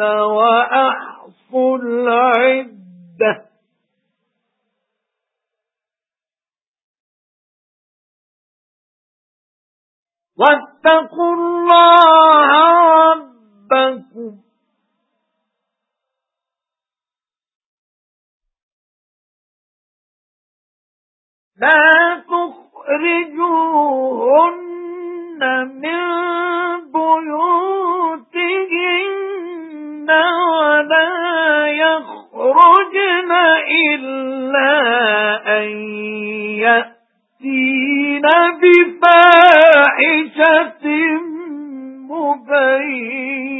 وأحصوا العدة. واتقوا الله ربكم. لا تخرجوهن من يأتين بفاحشة مبينة.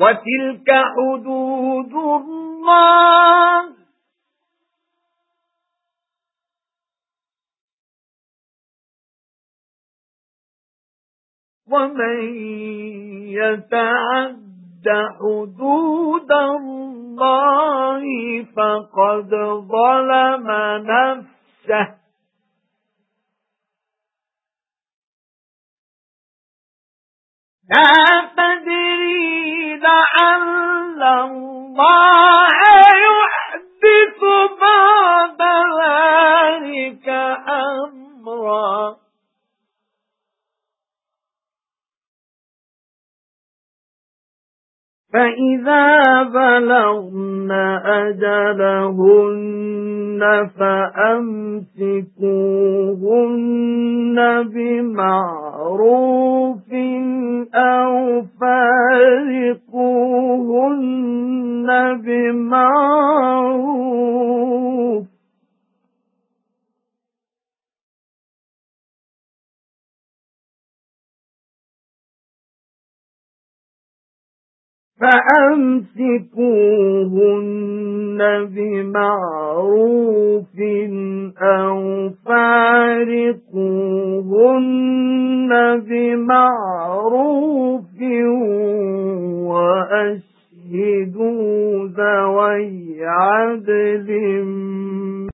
وَتِلْكَ حُدُودُ اللَّهِ وَمَن يَتَعَدَّ حُدُودَ اللَّهِ فَقَدْ ظَلَمَ نَفْسَهُ. لا تدري لعل الله فَإِذَا بَلَغْنَ أَجَلَهُنَّ فَأَمْسِكُوهُنَّ بِمَعْرُوفٍ أَوْ فَارِقُوهُنَّ بِمَعْرُوفٍ فَأَمْسِكُوهُنَّ بِمَعْرُوفٍ أَوْ فَارِقُوهُنَّ بِمَعْرُوفٍ وَأَشْهِدُوا ذَوَيْ عَدْلٍ